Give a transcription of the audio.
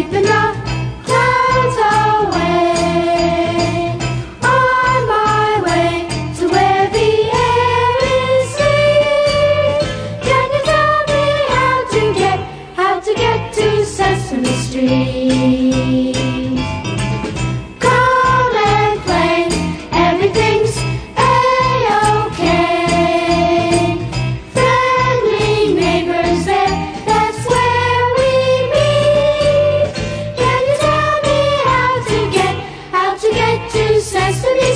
sweep the clouds away. On my way to where the air is sweet. Can you tell me how to get, how to get to Sesame Street? says to.